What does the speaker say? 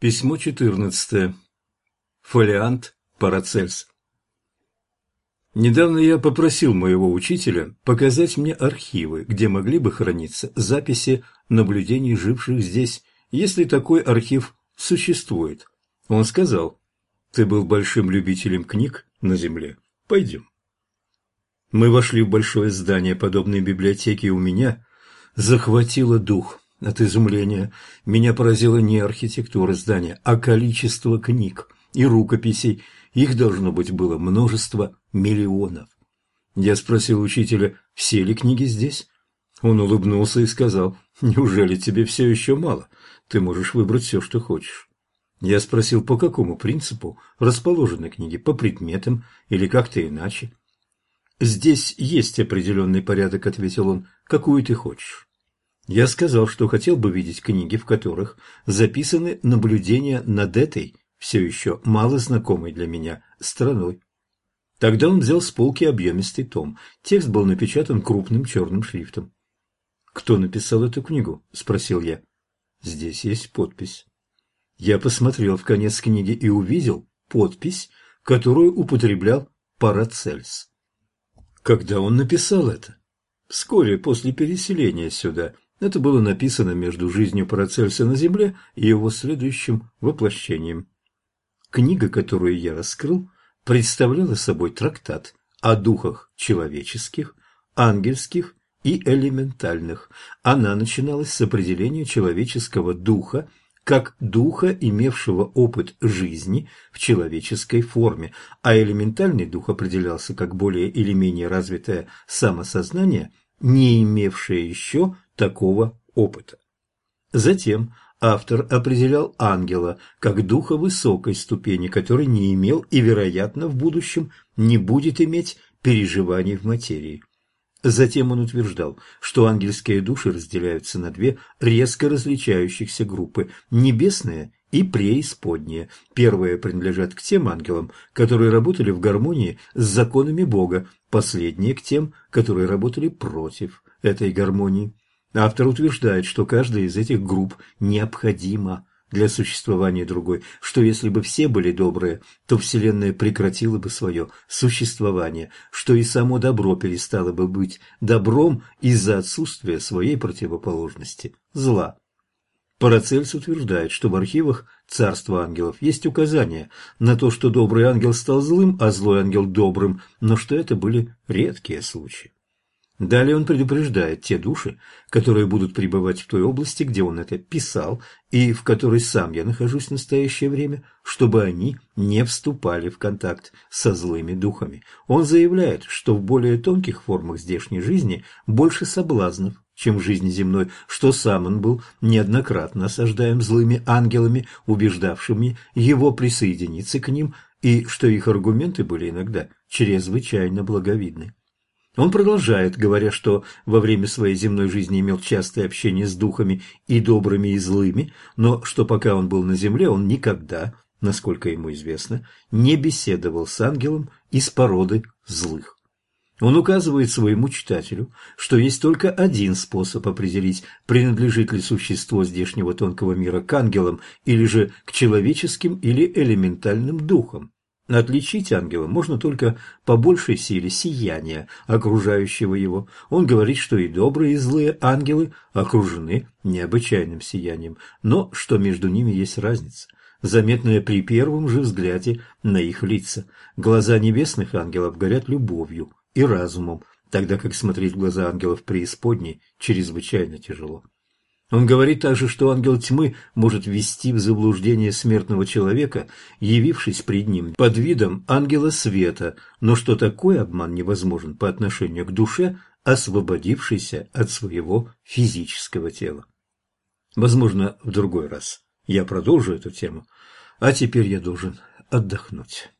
Письмо 14. Фолиант Парацельс. Недавно я попросил моего учителя показать мне архивы, где могли бы храниться записи наблюдений живших здесь, если такой архив существует. Он сказал, «Ты был большим любителем книг на Земле. Пойдем». Мы вошли в большое здание, подобное библиотеке, и у меня захватило дух – от изумления меня поразила не архитектура здания, а количество книг и рукописей. Их должно быть было множество миллионов. Я спросил учителя, все ли книги здесь? Он улыбнулся и сказал, «Неужели тебе все еще мало? Ты можешь выбрать все, что хочешь». Я спросил, по какому принципу расположены книги, по предметам или как-то иначе. «Здесь есть определенный порядок», — ответил он, — «какую ты хочешь». Я сказал, что хотел бы видеть книги, в которых записаны наблюдения над этой, все еще мало знакомой для меня, страной. Тогда он взял с полки объемистый том. Текст был напечатан крупным черным шрифтом. «Кто написал эту книгу?» – спросил я. «Здесь есть подпись». Я посмотрел в конец книги и увидел подпись, которую употреблял Парацельс. Когда он написал это? Вскоре после переселения сюда – это было написано между жизнью Парацельса на Земле и его следующим воплощением. Книга, которую я раскрыл, представляла собой трактат о духах человеческих, ангельских и элементальных. Она начиналась с определения человеческого духа как духа, имевшего опыт жизни в человеческой форме, а элементальный дух определялся как более или менее развитое самосознание, не имевшее еще такого опыта. Затем автор определял ангела как духа высокой ступени, который не имел и, вероятно, в будущем не будет иметь переживаний в материи. Затем он утверждал, что ангельские души разделяются на две резко различающихся группы – небесные и преисподние. Первые принадлежат к тем ангелам, которые работали в гармонии с законами Бога, последние – к тем, которые работали против этой гармонии. Автор утверждает, что каждая из этих групп необходима для существования другой, что если бы все были добрые, то Вселенная прекратила бы свое существование, что и само добро перестало бы быть добром из-за отсутствия своей противоположности – зла. Парацельс утверждает, что в архивах Царства ангелов есть указания на то, что добрый ангел стал злым, а злой ангел добрым, но что это были редкие случаи. Далее он предупреждает те души, которые будут пребывать в той области, где он это писал, и в которой сам я нахожусь в настоящее время, чтобы они не вступали в контакт со злыми духами. Он заявляет, что в более тонких формах здешней жизни больше соблазнов, чем в жизни земной, что сам он был неоднократно осаждаем злыми ангелами, убеждавшими его присоединиться к ним, и что их аргументы были иногда чрезвычайно благовидны. Он продолжает, говоря, что во время своей земной жизни имел частое общение с духами и добрыми, и злыми, но что пока он был на земле, он никогда, насколько ему известно, не беседовал с ангелом из породы злых. Он указывает своему читателю, что есть только один способ определить, принадлежит ли существо здешнего тонкого мира к ангелам или же к человеческим или элементальным духам. Отличить ангела можно только по большей силе сияния, окружающего его. Он говорит, что и добрые, и злые ангелы окружены необычайным сиянием, но что между ними есть разница, заметная при первом же взгляде на их лица. Глаза небесных ангелов горят любовью и разумом, тогда как смотреть в глаза ангелов преисподней чрезвычайно тяжело. Он говорит также, что ангел тьмы может ввести в заблуждение смертного человека, явившись пред ним под видом ангела света, но что такой обман невозможен по отношению к душе, освободившейся от своего физического тела. Возможно, в другой раз я продолжу эту тему, а теперь я должен отдохнуть.